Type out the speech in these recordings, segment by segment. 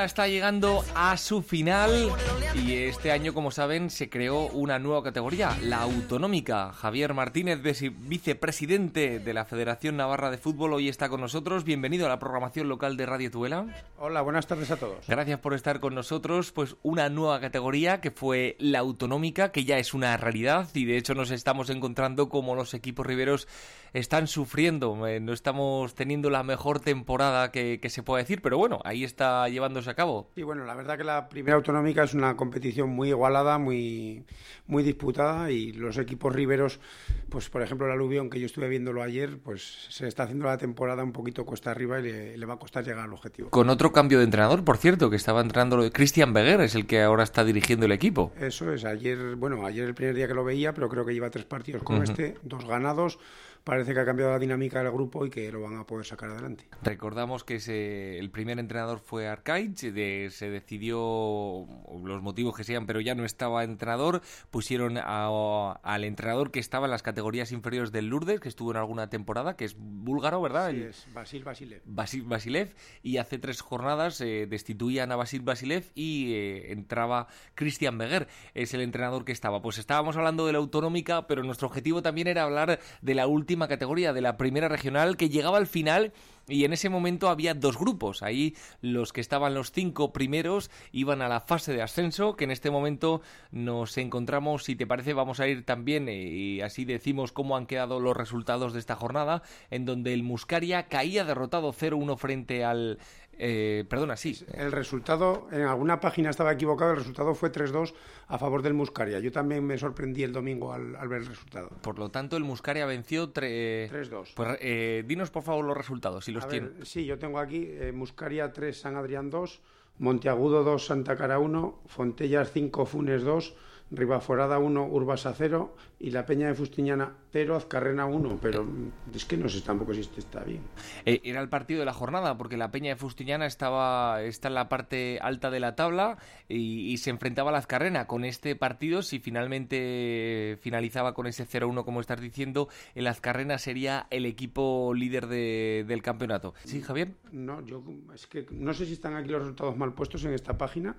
está llegando a su final y este año, como saben, se creó una nueva categoría, la autonómica. Javier Martínez, vicepresidente de la Federación Navarra de Fútbol, hoy está con nosotros. Bienvenido a la programación local de Radio Tuela. Hola, buenas tardes a todos. Gracias por estar con nosotros. Pues una nueva categoría que fue la autonómica, que ya es una realidad y de hecho nos estamos encontrando como los equipos riberos están sufriendo. Eh, no estamos teniendo la mejor temporada que, que se puede decir, pero bueno, ahí está llevándose a cabo. Sí, bueno, la verdad que la primera autonómica es una competición muy igualada, muy, muy disputada y los equipos riberos, pues por ejemplo el aluvión que yo estuve viéndolo ayer, pues se está haciendo la temporada un poquito cuesta arriba y le, va a costar llegar al objetivo. Con otro cambio de entrenador, por cierto, que estaba entrenando Christian Beguer, es el que ahora está dirigiendo el equipo. Eso es, ayer, bueno, ayer el primer día que lo veía, pero creo que lleva tres partidos con este, dos ganados parece que ha cambiado la dinámica del grupo y que lo van a poder sacar adelante. Recordamos que el primer entrenador fue Arcaich, se decidió los motivos que sean, pero ya no estaba entrenador, pusieron al entrenador que estaba en las categorías inferiores del Lourdes, que estuvo en alguna temporada, que es búlgaro, ¿verdad? Sí, es Basil Basilev. Basil Basilev, y hace tres jornadas eh, destituían a Basil Basilev y eh, entraba Christian Beguer, es el entrenador que estaba. Pues estábamos hablando de la autonómica, pero nuestro objetivo también era hablar de la última categoría de la primera regional que llegaba al final y en ese momento había dos grupos. Ahí los que estaban los cinco primeros iban a la fase de ascenso, que en este momento nos encontramos, si te parece, vamos a ir también eh, y así decimos cómo han quedado los resultados de esta jornada, en donde el Muscaria caía derrotado 0-1 frente al eh, perdona, sí. El resultado, en alguna página estaba equivocado, el resultado fue 3-2 a favor del Muscaria. Yo también me sorprendí el domingo al, ver el resultado. Por lo tanto, el Muscaria venció 3-2. Pues eh, dinos por favor los resultados, si los Sí, yo tengo aquí eh, Muscaria 3, San Adrián 2, Monteagudo 2, Santa Cara 1, Fontellas 5, Funes 2, Ribaforada 1, Urbasa 0 y la Peña de Fustiñana 0, Azcarrena 1, pero es que no sé tampoco si este está bien. Eh, era el partido de la jornada porque la Peña de Fustiñana estaba está en la parte alta de la tabla y, se enfrentaba a la Azcarrena. Con este partido, si finalmente finalizaba con ese 0-1 como estás diciendo, el Azcarrena sería el equipo líder del campeonato. ¿Sí, Javier? No, yo es que no sé si están aquí los resultados mal puestos en esta página.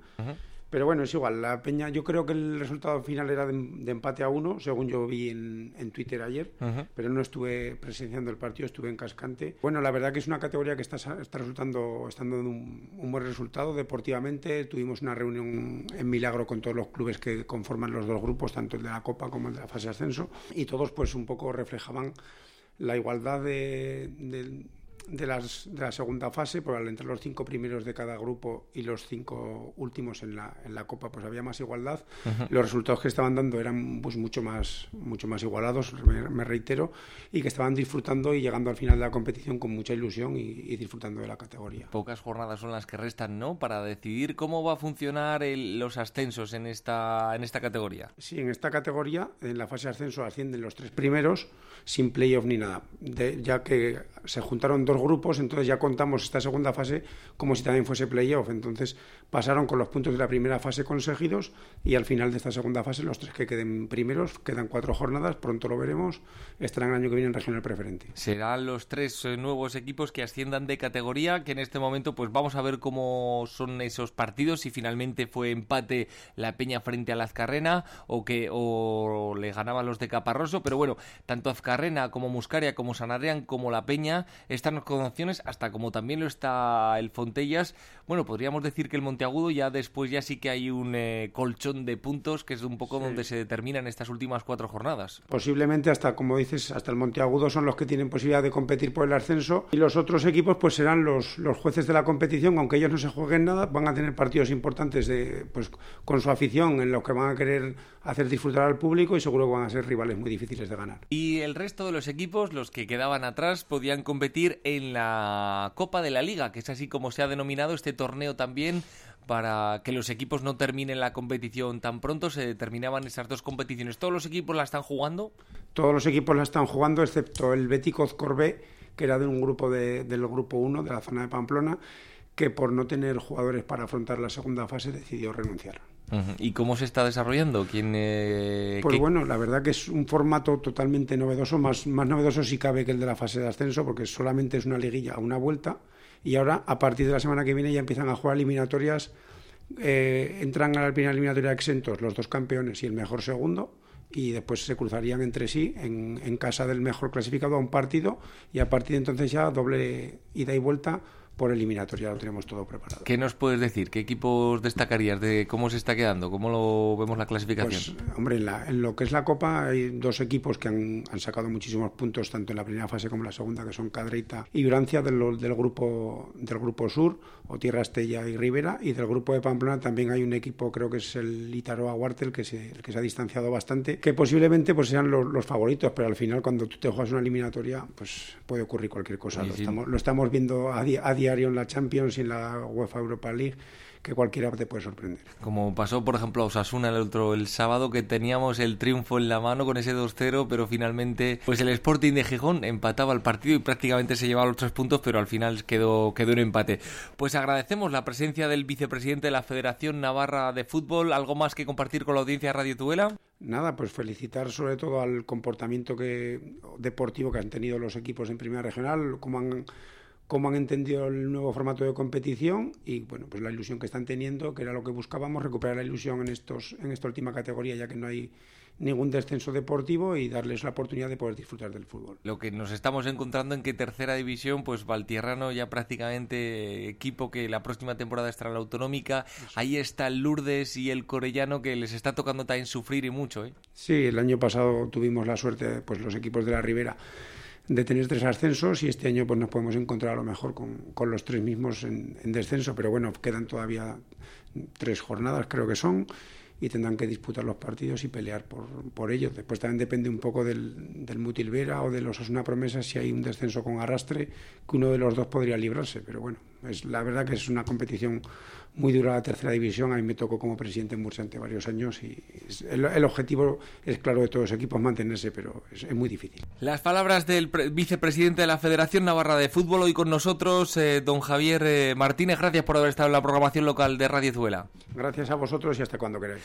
Pero bueno, es igual. La Peña, yo creo que el resultado final era de, empate a uno, según yo vi en, Twitter ayer, pero no estuve presenciando el partido, estuve en Cascante. Bueno, la verdad que es una categoría que está, está resultando, está dando un, un, buen resultado deportivamente. Tuvimos una reunión en Milagro con todos los clubes que conforman los dos grupos, tanto el de la Copa como el de la fase de ascenso, y todos pues un poco reflejaban la igualdad de de, las, de la segunda fase, por entre los cinco primeros de cada grupo y los cinco últimos en la, en la Copa, pues había más igualdad. Los resultados que estaban dando eran pues mucho más, mucho más igualados, me, reitero, y que estaban disfrutando y llegando al final de la competición con mucha ilusión y, disfrutando de la categoría. Pocas jornadas son las que restan, ¿no? Para decidir cómo va a funcionar los ascensos en esta, en esta categoría. Sí, en esta categoría, en la fase de ascenso ascienden los tres primeros sin playoff ni nada, ya que se juntaron dos grupos, entonces ya contamos esta segunda fase como si también fuese playoff. Entonces pasaron con los puntos de la primera fase conseguidos y al final de esta segunda fase los tres que queden primeros, quedan cuatro jornadas, pronto lo veremos, estarán el año que viene en regional preferente. Serán los tres eh, nuevos equipos que asciendan de categoría, que en este momento pues vamos a ver cómo son esos partidos, si finalmente fue empate la Peña frente a la Azcarrena o que o le ganaban los de Caparroso, pero bueno, tanto Azcarrena como Muscaria como San Adrián como la Peña están con opciones, hasta como también lo está el Fontellas. Bueno, podríamos decir que el Monteagudo ya después ya sí que hay un eh, colchón de puntos que es un poco donde se determinan estas últimas cuatro jornadas. Posiblemente hasta, como dices, hasta el Monteagudo son los que tienen posibilidad de competir por el ascenso y los otros equipos pues serán los, los jueces de la competición, aunque ellos no se jueguen nada, van a tener partidos importantes de, pues, con su afición en los que van a querer hacer disfrutar al público y seguro que van a ser rivales muy difíciles de ganar. Y el resto de los equipos, los que quedaban atrás, podían competir en en la Copa de la Liga, que es así como se ha denominado este torneo también para que los equipos no terminen la competición tan pronto. Se determinaban esas dos competiciones. ¿Todos los equipos la están jugando? Todos los equipos la están jugando, excepto el Bético Corbé, que era de un grupo de, del grupo 1 de la zona de Pamplona, que por no tener jugadores para afrontar la segunda fase decidió renunciar. ¿Y cómo se está desarrollando? ¿Quién, eh, pues bueno, la verdad que es un formato totalmente novedoso, más, más novedoso si cabe que el de la fase de ascenso, porque solamente es una liguilla a una vuelta y ahora a partir de la semana que viene ya empiezan a jugar eliminatorias, eh, entran a la primera eliminatoria exentos los dos campeones y el mejor segundo y después se cruzarían entre sí en, en casa del mejor clasificado a un partido y a partir de entonces ya doble ida y vuelta por eliminatoria, lo tenemos todo preparado. ¿Qué nos puedes decir? ¿Qué equipos destacarías de cómo se está quedando? ¿Cómo lo vemos la clasificación? Pues, hombre, en, lo que es la Copa hay dos equipos que han, sacado muchísimos puntos, tanto en la primera fase como en la segunda, que son Cadreita y Brancia del, del, grupo, del grupo Sur, o Tierra Estella y Rivera, y del grupo de Pamplona también hay un equipo, creo que es el Itaroa Huartel, que se, que se ha distanciado bastante, que posiblemente pues sean los, favoritos, pero al final cuando tú te juegas una eliminatoria, pues puede ocurrir cualquier cosa. lo, estamos, lo estamos viendo a, día, a diario en la Champions y en la UEFA Europa League que cualquiera te puede sorprender. Como pasó, por ejemplo, a Osasuna el otro el sábado, que teníamos el triunfo en la mano con ese 2-0, pero finalmente pues el Sporting de Gijón empataba el partido y prácticamente se llevaba los tres puntos, pero al final quedó, quedó un empate. Pues agradecemos la presencia del vicepresidente de la Federación Navarra de Fútbol. ¿Algo más que compartir con la audiencia de Radio Tuela? Nada, pues felicitar sobre todo al comportamiento que, deportivo que han tenido los equipos en Primera Regional, como han cómo han entendido el nuevo formato de competición y bueno, pues la ilusión que están teniendo, que era lo que buscábamos, recuperar la ilusión en estos en esta última categoría ya que no hay ningún descenso deportivo y darles la oportunidad de poder disfrutar del fútbol. Lo que nos estamos encontrando en que tercera división, pues Valtierrano ya prácticamente equipo que la próxima temporada estará la autonómica. Ahí está el Lourdes y el Corellano que les está tocando también sufrir y mucho. ¿eh? Sí, el año pasado tuvimos la suerte, pues los equipos de la Ribera de tener tres ascensos y este año pues nos podemos encontrar a lo mejor con, con los tres mismos en, en, descenso, pero bueno, quedan todavía tres jornadas creo que son y tendrán que disputar los partidos y pelear por, por ellos. Después también depende un poco del, del Mutilvera o de los Osuna Promesas si hay un descenso con arrastre, que uno de los dos podría librarse, pero bueno, es la verdad que es una competición muy dura la tercera división. A mí me tocó como presidente en Murcia varios años y el, el, objetivo es claro de todos los equipos mantenerse, pero es, es, muy difícil. Las palabras del vicepresidente de la Federación Navarra de Fútbol hoy con nosotros, eh, don Javier eh, Martínez. Gracias por haber estado en la programación local de Radio Zuela. Gracias a vosotros y hasta cuando queráis.